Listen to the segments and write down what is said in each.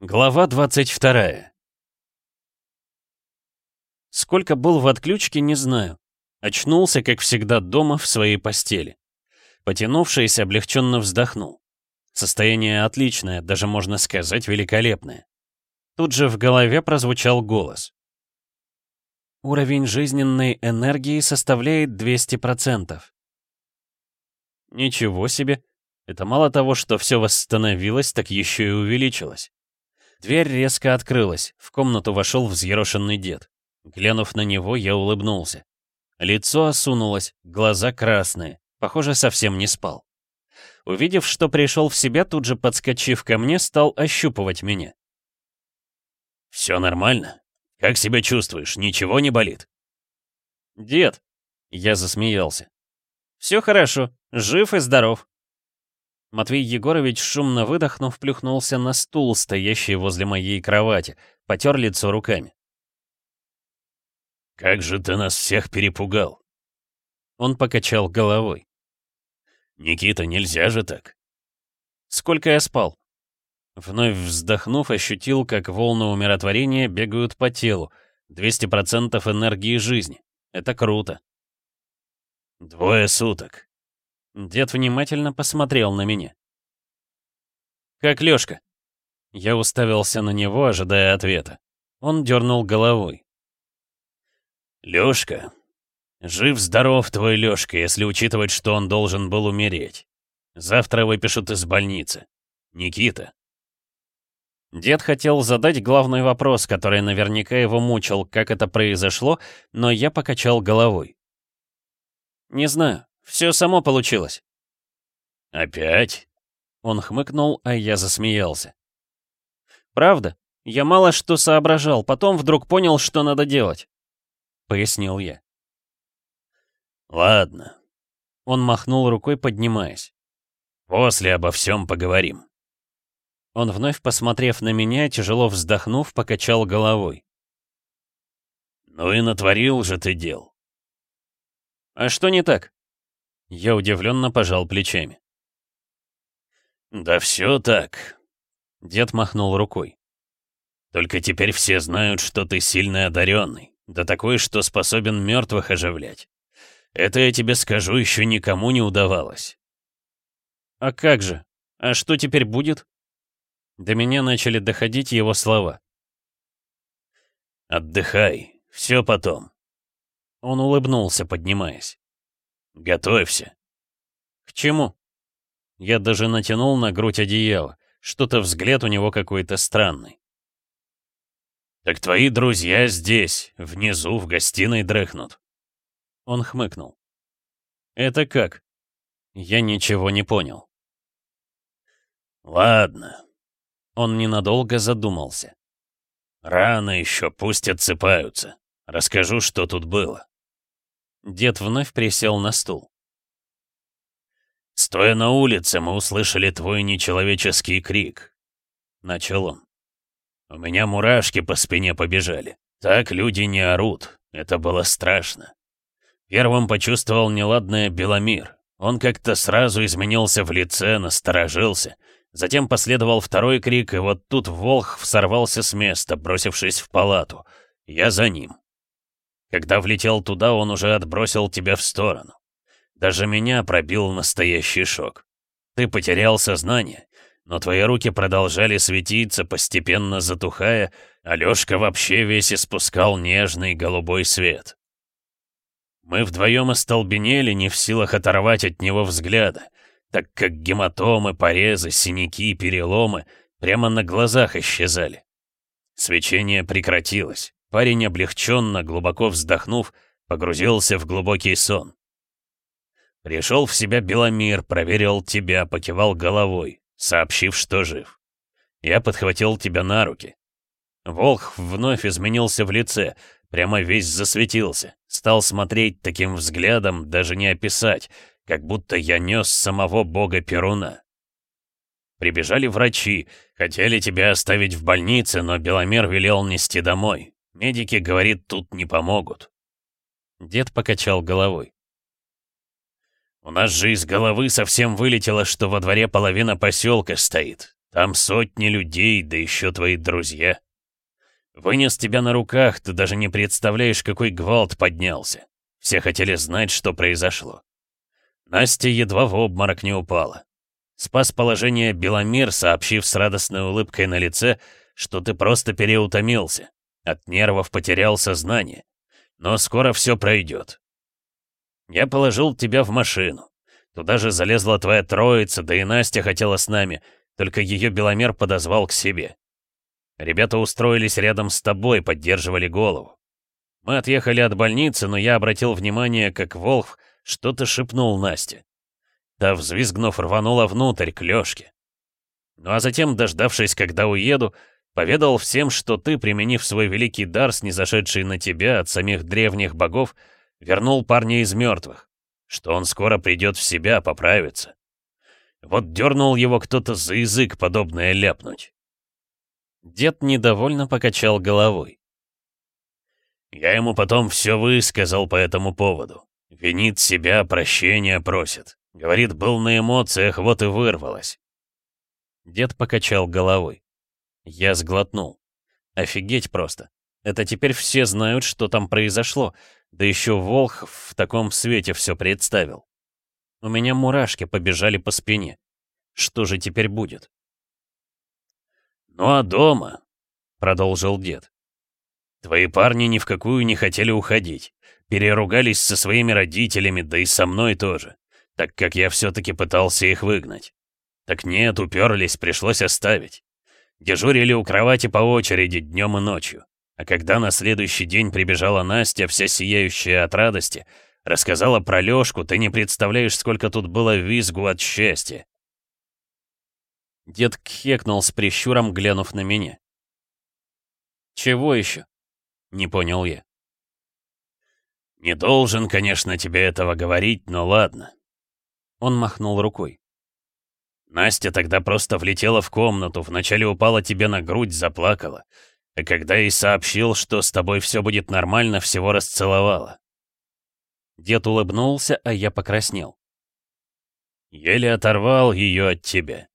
Глава 22 Сколько был в отключке, не знаю. Очнулся, как всегда, дома в своей постели. Потянувшись, облегченно вздохнул. Состояние отличное, даже можно сказать, великолепное. Тут же в голове прозвучал голос. Уровень жизненной энергии составляет 200%. Ничего себе. Это мало того, что все восстановилось, так еще и увеличилось. Дверь резко открылась, в комнату вошел взъерошенный дед. Глянув на него, я улыбнулся. Лицо осунулось, глаза красные, похоже, совсем не спал. Увидев, что пришел в себя, тут же подскочив ко мне, стал ощупывать меня. «Все нормально? Как себя чувствуешь? Ничего не болит?» «Дед!» — я засмеялся. «Все хорошо, жив и здоров». Матвей Егорович, шумно выдохнув, плюхнулся на стул, стоящий возле моей кровати, потер лицо руками. «Как же ты нас всех перепугал!» Он покачал головой. «Никита, нельзя же так!» «Сколько я спал?» Вновь вздохнув, ощутил, как волны умиротворения бегают по телу. 200% энергии жизни. Это круто. «Двое суток», Дед внимательно посмотрел на меня. «Как Лёшка?» Я уставился на него, ожидая ответа. Он дернул головой. «Лёшка? Жив-здоров твой Лёшка, если учитывать, что он должен был умереть. Завтра выпишут из больницы. Никита». Дед хотел задать главный вопрос, который наверняка его мучил, как это произошло, но я покачал головой. «Не знаю. Все само получилось. Опять? Он хмыкнул, а я засмеялся. Правда? Я мало что соображал, потом вдруг понял, что надо делать. Пояснил я. Ладно. Он махнул рукой, поднимаясь. После обо всем поговорим. Он вновь, посмотрев на меня, тяжело вздохнув, покачал головой. «Ну и натворил же ты дел». «А что не так?» Я удивленно пожал плечами. «Да все так», — дед махнул рукой. «Только теперь все знают, что ты сильный одаренный, да такой, что способен мертвых оживлять. Это я тебе скажу, еще никому не удавалось». «А как же? А что теперь будет?» До меня начали доходить его слова. «Отдыхай, все потом». Он улыбнулся, поднимаясь. «Готовься». «К чему?» Я даже натянул на грудь одеяло. Что-то взгляд у него какой-то странный. «Так твои друзья здесь, внизу, в гостиной дрыхнут». Он хмыкнул. «Это как?» Я ничего не понял. «Ладно». Он ненадолго задумался. «Рано еще, пусть отсыпаются. Расскажу, что тут было». Дед вновь присел на стул. «Стоя на улице, мы услышали твой нечеловеческий крик», — начал он. «У меня мурашки по спине побежали. Так люди не орут. Это было страшно. Первым почувствовал неладное Беломир. Он как-то сразу изменился в лице, насторожился. Затем последовал второй крик, и вот тут Волх сорвался с места, бросившись в палату. Я за ним. Когда влетел туда, он уже отбросил тебя в сторону. Даже меня пробил настоящий шок. Ты потерял сознание, но твои руки продолжали светиться, постепенно затухая, а Лёшка вообще весь испускал нежный голубой свет. Мы вдвоем остолбенели, не в силах оторвать от него взгляда, так как гематомы, порезы, синяки, переломы прямо на глазах исчезали. Свечение прекратилось. Парень облегченно, глубоко вздохнув, погрузился в глубокий сон. Пришел в себя Беломир, проверил тебя, покивал головой, сообщив, что жив. Я подхватил тебя на руки. Волх вновь изменился в лице, прямо весь засветился, стал смотреть таким взглядом, даже не описать, как будто я нес самого бога Перуна. Прибежали врачи, хотели тебя оставить в больнице, но Беломер велел нести домой. Медики, говорит, тут не помогут. Дед покачал головой. У нас же из головы совсем вылетело, что во дворе половина поселка стоит. Там сотни людей, да еще твои друзья. Вынес тебя на руках, ты даже не представляешь, какой гвалт поднялся. Все хотели знать, что произошло. Настя едва в обморок не упала. Спас положение Беломир, сообщив с радостной улыбкой на лице, что ты просто переутомился. От нервов потерял сознание. Но скоро все пройдет. Я положил тебя в машину. Туда же залезла твоя троица, да и Настя хотела с нами, только ее Беломер подозвал к себе. Ребята устроились рядом с тобой, поддерживали голову. Мы отъехали от больницы, но я обратил внимание, как Волх что-то шепнул Насте. Та, взвизгнув, рванула внутрь, к Лёшке. Ну а затем, дождавшись, когда уеду, поведал всем, что ты, применив свой великий дар, снизошедший на тебя от самих древних богов, вернул парня из мертвых, что он скоро придет в себя, поправится. Вот дернул его кто-то за язык подобное ляпнуть. Дед недовольно покачал головой. Я ему потом все высказал по этому поводу. Винит себя, прощения просит. Говорит, был на эмоциях, вот и вырвалось. Дед покачал головой. Я сглотнул. Офигеть просто. Это теперь все знают, что там произошло. Да еще Волх в таком свете все представил. У меня мурашки побежали по спине. Что же теперь будет? «Ну а дома?» — продолжил дед. «Твои парни ни в какую не хотели уходить. Переругались со своими родителями, да и со мной тоже, так как я все-таки пытался их выгнать. Так нет, уперлись, пришлось оставить. Дежурили у кровати по очереди днем и ночью. А когда на следующий день прибежала Настя, вся сияющая от радости, рассказала про Лёшку, ты не представляешь, сколько тут было визгу от счастья. Дед кхекнул с прищуром, глянув на меня. «Чего еще?» — не понял я. «Не должен, конечно, тебе этого говорить, но ладно». Он махнул рукой. Настя тогда просто влетела в комнату, вначале упала тебе на грудь, заплакала. А когда ей сообщил, что с тобой все будет нормально, всего расцеловала. Дед улыбнулся, а я покраснел. Еле оторвал ее от тебя.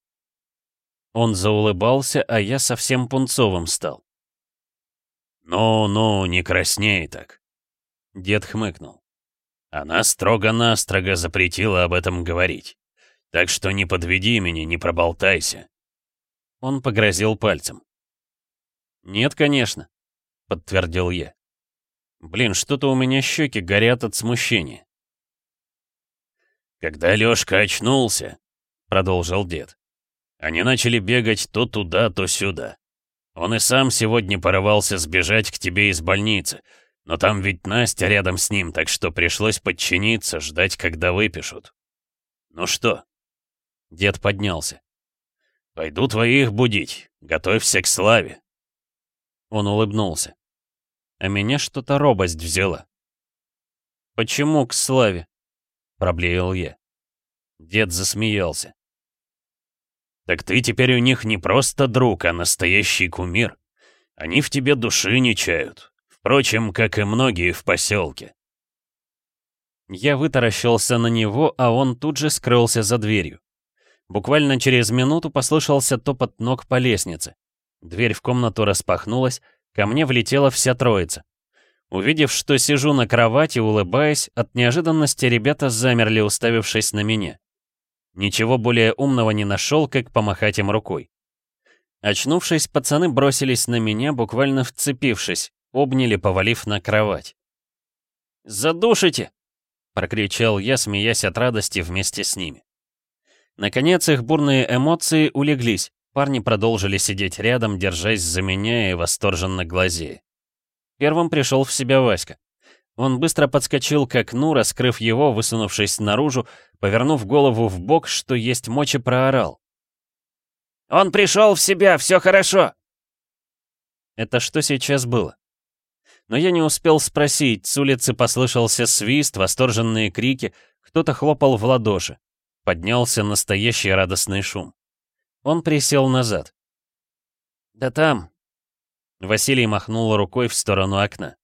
Он заулыбался, а я совсем пунцовым стал. «Ну-ну, не красней так!» Дед хмыкнул. Она строго-настрого запретила об этом говорить. Так что не подведи меня, не проболтайся. Он погрозил пальцем. «Нет, конечно», — подтвердил я. «Блин, что-то у меня щеки горят от смущения». «Когда Лёшка очнулся», — продолжил дед, они начали бегать то туда, то сюда. Он и сам сегодня порывался сбежать к тебе из больницы, но там ведь Настя рядом с ним, так что пришлось подчиниться, ждать, когда выпишут. Ну что?» Дед поднялся. «Пойду твоих будить. Готовься к славе». Он улыбнулся. А меня что-то робость взяла. «Почему к славе?» — проблеял я. Дед засмеялся. Так ты теперь у них не просто друг, а настоящий кумир. Они в тебе души не чают. Впрочем, как и многие в поселке. Я вытаращился на него, а он тут же скрылся за дверью. Буквально через минуту послышался топот ног по лестнице. Дверь в комнату распахнулась, ко мне влетела вся троица. Увидев, что сижу на кровати, улыбаясь, от неожиданности ребята замерли, уставившись на меня. Ничего более умного не нашел, как помахать им рукой. Очнувшись, пацаны бросились на меня, буквально вцепившись, обняли, повалив на кровать. «Задушите!» — прокричал я, смеясь от радости вместе с ними. Наконец их бурные эмоции улеглись, парни продолжили сидеть рядом, держась за меня и восторженно глазея. Первым пришел в себя Васька. Он быстро подскочил к окну, раскрыв его, высунувшись наружу, повернув голову в бок, что есть мочи, проорал. «Он пришел в себя, все хорошо!» Это что сейчас было? Но я не успел спросить, с улицы послышался свист, восторженные крики, кто-то хлопал в ладоши. Поднялся настоящий радостный шум. Он присел назад. «Да там...» Василий махнул рукой в сторону окна.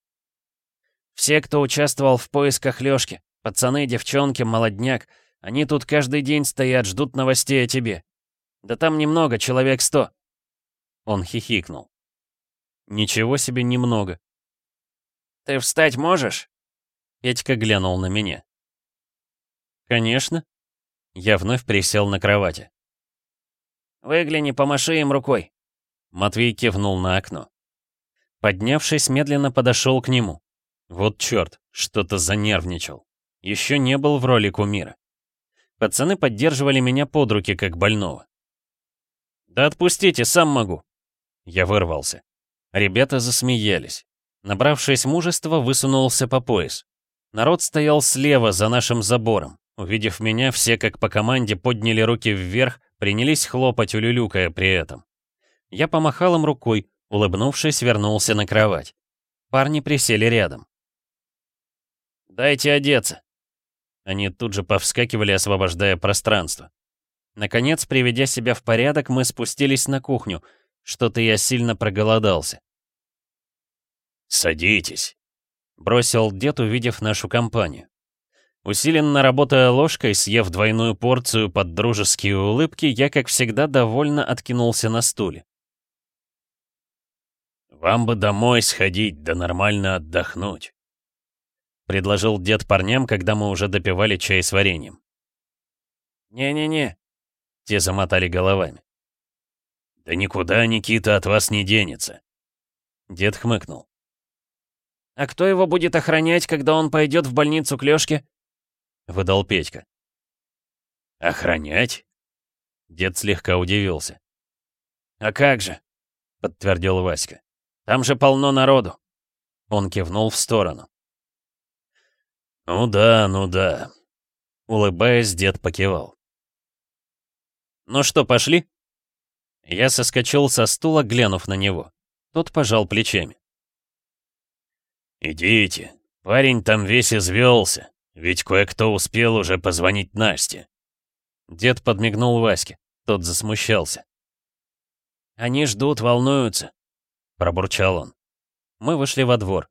Все, кто участвовал в поисках Лёшки, пацаны, девчонки, молодняк, они тут каждый день стоят, ждут новостей о тебе. Да там немного, человек сто. Он хихикнул. Ничего себе немного. Ты встать можешь? Петька глянул на меня. Конечно. Я вновь присел на кровати. Выгляни, помаши им рукой. Матвей кивнул на окно. Поднявшись, медленно подошел к нему. Вот черт, что-то занервничал. Еще не был в роли кумира. Пацаны поддерживали меня под руки, как больного. «Да отпустите, сам могу!» Я вырвался. Ребята засмеялись. Набравшись мужества, высунулся по пояс. Народ стоял слева, за нашим забором. Увидев меня, все как по команде подняли руки вверх, принялись хлопать, улюлюкая при этом. Я помахал им рукой, улыбнувшись, вернулся на кровать. Парни присели рядом. «Дайте одеться!» Они тут же повскакивали, освобождая пространство. Наконец, приведя себя в порядок, мы спустились на кухню. Что-то я сильно проголодался. «Садитесь», — бросил дед, увидев нашу компанию. Усиленно работая ложкой, съев двойную порцию под дружеские улыбки, я, как всегда, довольно откинулся на стуле. «Вам бы домой сходить, да нормально отдохнуть», — предложил дед парням, когда мы уже допивали чай с вареньем. «Не-не-не», — те замотали головами. «Да никуда Никита от вас не денется», — дед хмыкнул. «А кто его будет охранять, когда он пойдет в больницу к Лёшке?» — выдал Петька. «Охранять?» Дед слегка удивился. «А как же?» — подтвердил Васька. «Там же полно народу!» Он кивнул в сторону. «Ну да, ну да», — улыбаясь, дед покивал. «Ну что, пошли?» Я соскочил со стула, глянув на него. Тот пожал плечами. «Идите, парень там весь извелся. Ведь кое-кто успел уже позвонить Насте. Дед подмигнул Ваське. Тот засмущался. «Они ждут, волнуются», — пробурчал он. Мы вышли во двор.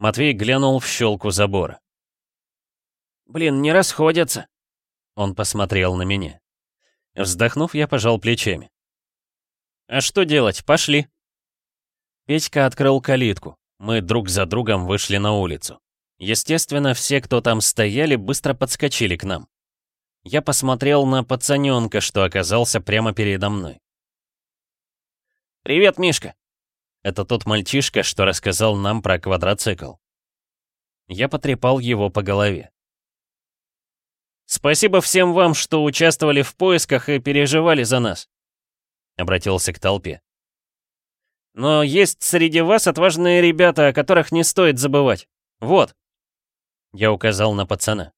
Матвей глянул в щелку забора. «Блин, не расходятся!» Он посмотрел на меня. Вздохнув, я пожал плечами. «А что делать? Пошли!» Петька открыл калитку. Мы друг за другом вышли на улицу. Естественно, все, кто там стояли, быстро подскочили к нам. Я посмотрел на пацаненка, что оказался прямо передо мной. «Привет, Мишка!» Это тот мальчишка, что рассказал нам про квадроцикл. Я потрепал его по голове. «Спасибо всем вам, что участвовали в поисках и переживали за нас», — обратился к толпе. «Но есть среди вас отважные ребята, о которых не стоит забывать. Вот». Я указал на пацана.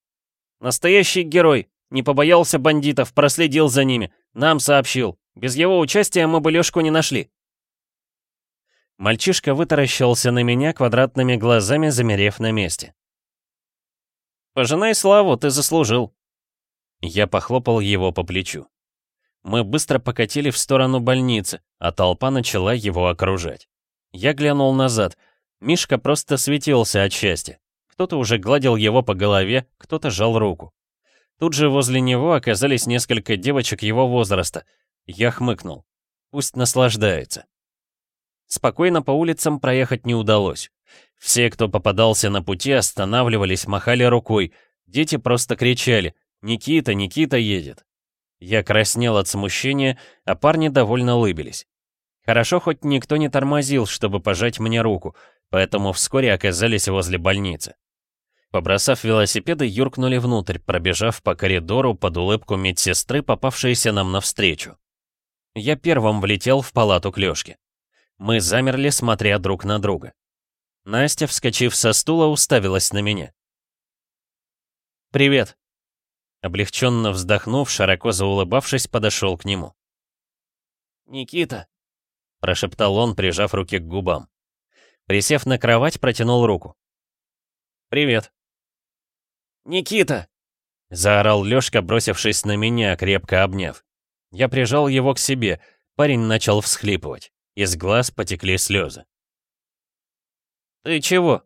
«Настоящий герой. Не побоялся бандитов, проследил за ними. Нам сообщил. Без его участия мы бы Лёшку не нашли». Мальчишка вытаращился на меня квадратными глазами, замерев на месте. «Пожинай славу, ты заслужил». Я похлопал его по плечу. Мы быстро покатили в сторону больницы, а толпа начала его окружать. Я глянул назад. Мишка просто светился от счастья. Кто-то уже гладил его по голове, кто-то жал руку. Тут же возле него оказались несколько девочек его возраста. Я хмыкнул. Пусть наслаждается. Спокойно по улицам проехать не удалось. Все, кто попадался на пути, останавливались, махали рукой. Дети просто кричали «Никита, Никита едет!». Я краснел от смущения, а парни довольно улыбились. Хорошо, хоть никто не тормозил, чтобы пожать мне руку, поэтому вскоре оказались возле больницы. Побросав велосипеды, юркнули внутрь, пробежав по коридору под улыбку медсестры, попавшейся нам навстречу. Я первым влетел в палату к Лёшке. Мы замерли, смотря друг на друга. Настя, вскочив со стула, уставилась на меня. «Привет!» Облегченно вздохнув, широко заулыбавшись, подошел к нему. «Никита!» — прошептал он, прижав руки к губам. Присев на кровать, протянул руку. «Привет!» «Никита!» — заорал Лёшка, бросившись на меня, крепко обняв. Я прижал его к себе, парень начал всхлипывать. Из глаз потекли слезы. «Ты чего?»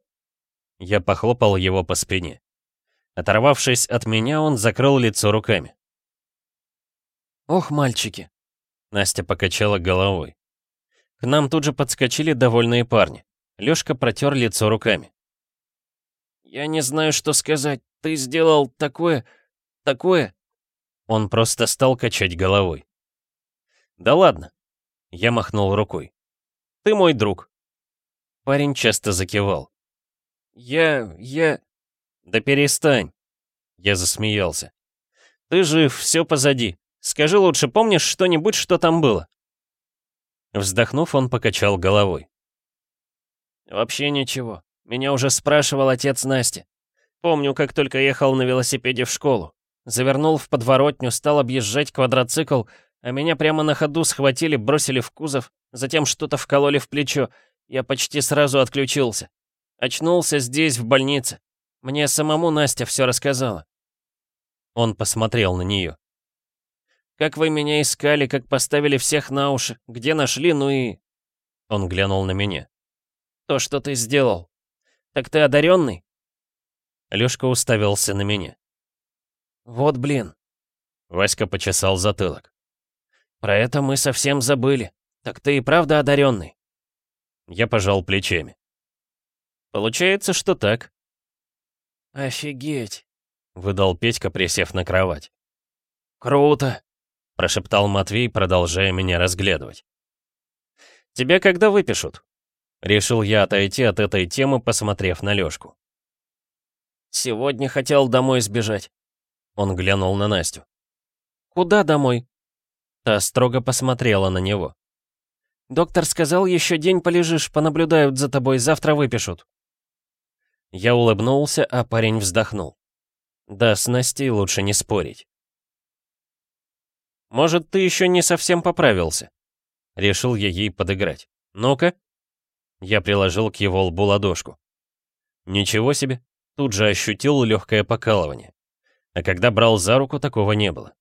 Я похлопал его по спине. Оторвавшись от меня, он закрыл лицо руками. «Ох, мальчики!» Настя покачала головой. К нам тут же подскочили довольные парни. Лёшка протер лицо руками. «Я не знаю, что сказать. Ты сделал такое... такое...» Он просто стал качать головой. «Да ладно!» Я махнул рукой. «Ты мой друг!» Парень часто закивал. «Я... я...» «Да перестань!» Я засмеялся. «Ты жив, все позади. Скажи лучше, помнишь что-нибудь, что там было?» Вздохнув, он покачал головой. «Вообще ничего. Меня уже спрашивал отец Насти. Помню, как только ехал на велосипеде в школу. Завернул в подворотню, стал объезжать квадроцикл, а меня прямо на ходу схватили, бросили в кузов, затем что-то вкололи в плечо. Я почти сразу отключился. Очнулся здесь, в больнице. Мне самому Настя все рассказала. Он посмотрел на нее. «Как вы меня искали, как поставили всех на уши, где нашли, ну и...» Он глянул на меня. «То, что ты сделал. Так ты одаренный?» Лёшка уставился на меня. «Вот блин». Васька почесал затылок. «Про это мы совсем забыли. Так ты и правда одаренный?» Я пожал плечами. «Получается, что так». «Офигеть!» — выдал Петька, присев на кровать. «Круто!» — прошептал Матвей, продолжая меня разглядывать. «Тебя когда выпишут?» Решил я отойти от этой темы, посмотрев на Лёшку. «Сегодня хотел домой сбежать». Он глянул на Настю. «Куда домой?» Та строго посмотрела на него. «Доктор сказал, еще день полежишь, понаблюдают за тобой, завтра выпишут». Я улыбнулся, а парень вздохнул. Да, с Настей лучше не спорить. «Может, ты еще не совсем поправился?» Решил я ей подыграть. «Ну-ка». Я приложил к его лбу ладошку. Ничего себе, тут же ощутил легкое покалывание. А когда брал за руку, такого не было.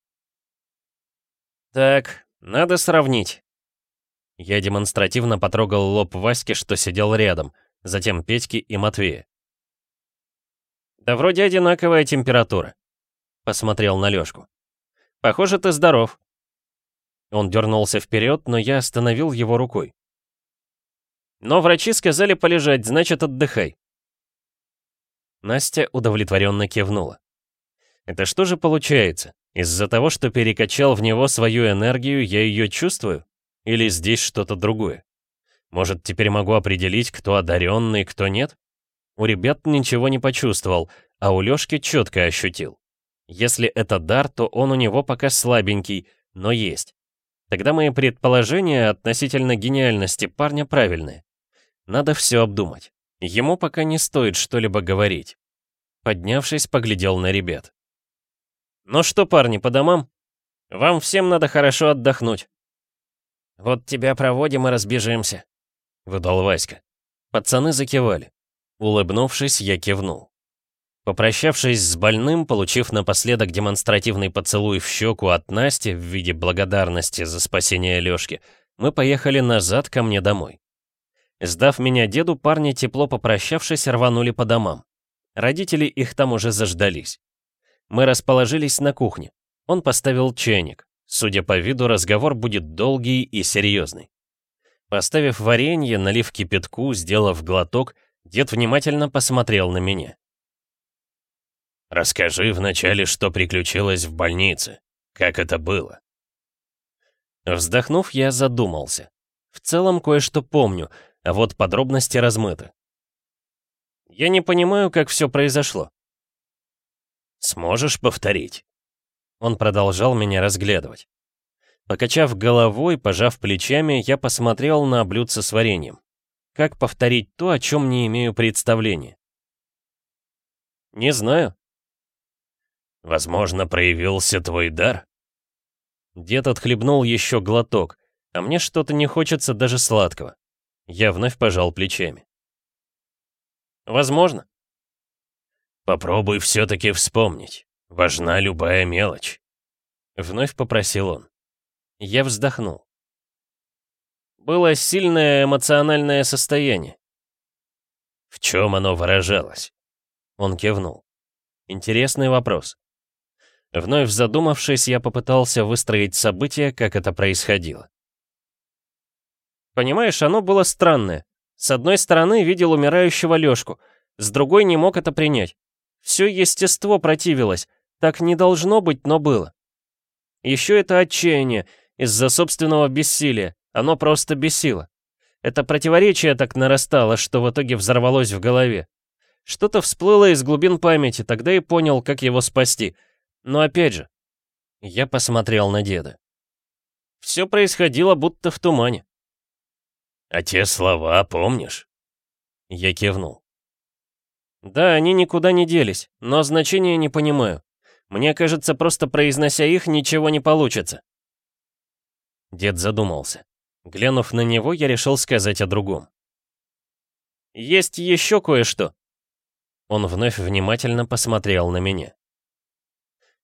«Так, надо сравнить». Я демонстративно потрогал лоб Васьки, что сидел рядом, затем Петьки и Матвея. «Да вроде одинаковая температура», — посмотрел на Лёшку. «Похоже, ты здоров». Он дернулся вперед, но я остановил его рукой. «Но врачи сказали полежать, значит, отдыхай». Настя удовлетворенно кивнула. «Это что же получается? Из-за того, что перекачал в него свою энергию, я ее чувствую? Или здесь что-то другое? Может, теперь могу определить, кто одаренный, кто нет?» У ребят ничего не почувствовал, а у Лёшки четко ощутил. Если это дар, то он у него пока слабенький, но есть. Тогда мои предположения относительно гениальности парня правильные. Надо все обдумать. Ему пока не стоит что-либо говорить. Поднявшись, поглядел на ребят. «Ну что, парни, по домам? Вам всем надо хорошо отдохнуть». «Вот тебя проводим и разбежимся», — выдал Васька. Пацаны закивали. Улыбнувшись, я кивнул. Попрощавшись с больным, получив напоследок демонстративный поцелуй в щеку от Насти в виде благодарности за спасение Лёшки, мы поехали назад ко мне домой. Сдав меня деду, парни, тепло попрощавшись, рванули по домам. Родители их там уже заждались. Мы расположились на кухне. Он поставил чайник. Судя по виду, разговор будет долгий и серьезный. Поставив варенье, налив кипятку, сделав глоток — Дед внимательно посмотрел на меня. «Расскажи вначале, что приключилось в больнице. Как это было?» Вздохнув, я задумался. В целом кое-что помню, а вот подробности размыты. Я не понимаю, как все произошло. «Сможешь повторить?» Он продолжал меня разглядывать. Покачав головой, пожав плечами, я посмотрел на блюдце с вареньем. Как повторить то, о чем не имею представления? Не знаю. Возможно, проявился твой дар? Дед отхлебнул еще глоток, а мне что-то не хочется даже сладкого. Я вновь пожал плечами. Возможно. Попробуй все-таки вспомнить. Важна любая мелочь. Вновь попросил он. Я вздохнул. Было сильное эмоциональное состояние. В чем оно выражалось? Он кивнул. Интересный вопрос. Вновь задумавшись, я попытался выстроить события, как это происходило. Понимаешь, оно было странное. С одной стороны, видел умирающего Лёшку, с другой не мог это принять. Все естество противилось. Так не должно быть, но было. Еще это отчаяние из-за собственного бессилия. Оно просто бесило. Это противоречие так нарастало, что в итоге взорвалось в голове. Что-то всплыло из глубин памяти, тогда и понял, как его спасти. Но опять же, я посмотрел на деда. Все происходило будто в тумане. «А те слова помнишь?» Я кивнул. «Да, они никуда не делись, но значения не понимаю. Мне кажется, просто произнося их, ничего не получится». Дед задумался. Глянув на него, я решил сказать о другом. «Есть еще кое-что». Он вновь внимательно посмотрел на меня.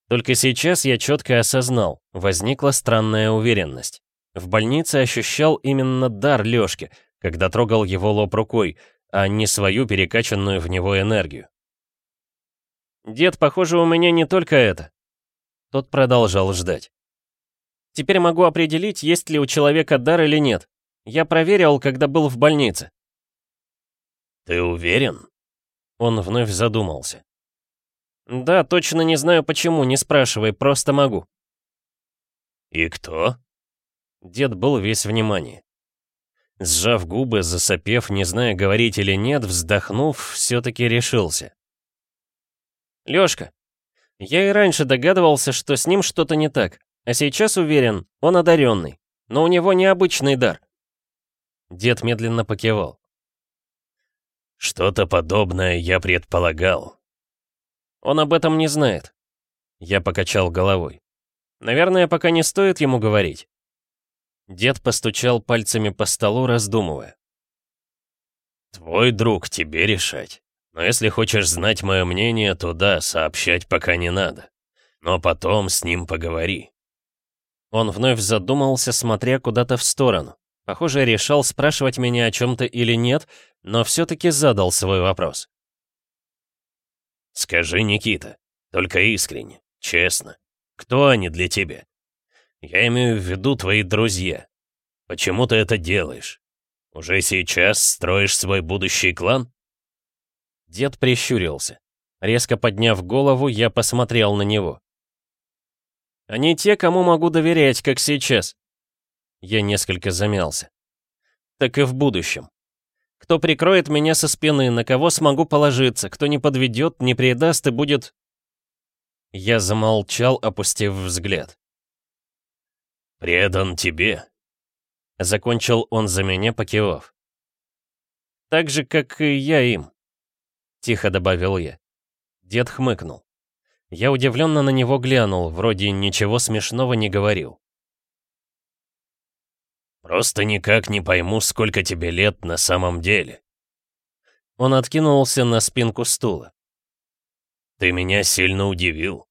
Только сейчас я четко осознал, возникла странная уверенность. В больнице ощущал именно дар Лёшки, когда трогал его лоб рукой, а не свою перекачанную в него энергию. «Дед, похоже, у меня не только это». Тот продолжал ждать. «Теперь могу определить, есть ли у человека дар или нет. Я проверил, когда был в больнице». «Ты уверен?» Он вновь задумался. «Да, точно не знаю почему, не спрашивай, просто могу». «И кто?» Дед был весь внимание. Сжав губы, засопев, не зная, говорить или нет, вздохнув, все-таки решился. Лёшка, я и раньше догадывался, что с ним что-то не так, а сейчас уверен, он одаренный, но у него необычный дар. Дед медленно покивал. Что-то подобное я предполагал. Он об этом не знает. Я покачал головой. Наверное, пока не стоит ему говорить. Дед постучал пальцами по столу, раздумывая. «Твой друг, тебе решать. Но если хочешь знать мое мнение, то да, сообщать пока не надо. Но потом с ним поговори». Он вновь задумался, смотря куда-то в сторону. Похоже, решал спрашивать меня о чем-то или нет, но все-таки задал свой вопрос. «Скажи, Никита, только искренне, честно, кто они для тебя? Я имею в виду твои друзья. Почему ты это делаешь? Уже сейчас строишь свой будущий клан?» Дед прищурился. Резко подняв голову, я посмотрел на него. «Они те, кому могу доверять, как сейчас». Я несколько замялся. «Так и в будущем. Кто прикроет меня со спины, на кого смогу положиться, кто не подведет, не предаст и будет...» Я замолчал, опустив взгляд. «Предан тебе», — закончил он за меня, покивав. «Так же, как и я им», тихо добавил я. Дед хмыкнул. Я удивленно на него глянул, вроде ничего смешного не говорил. «Просто никак не пойму, сколько тебе лет на самом деле». Он откинулся на спинку стула. «Ты меня сильно удивил.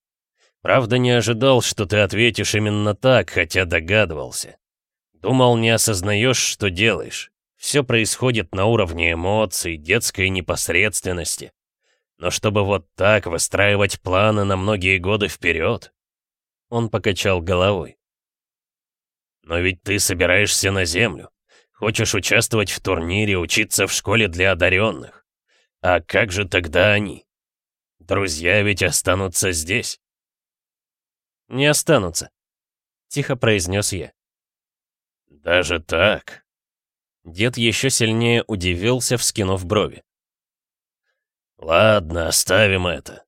Правда, не ожидал, что ты ответишь именно так, хотя догадывался. Думал, не осознаешь, что делаешь. Все происходит на уровне эмоций, детской непосредственности. Но чтобы вот так выстраивать планы на многие годы вперед, он покачал головой. Но ведь ты собираешься на Землю. Хочешь участвовать в турнире, учиться в школе для одаренных. А как же тогда они? Друзья ведь останутся здесь. Не останутся, тихо произнес я. Даже так? Дед еще сильнее удивился, вскинув брови. «Ладно, оставим это».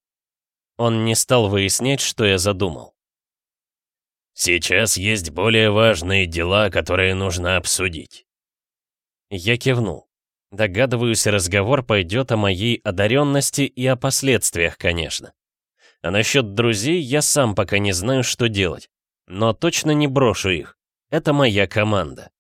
Он не стал выяснять, что я задумал. «Сейчас есть более важные дела, которые нужно обсудить». Я кивнул. Догадываюсь, разговор пойдет о моей одаренности и о последствиях, конечно. А насчет друзей я сам пока не знаю, что делать. Но точно не брошу их. Это моя команда.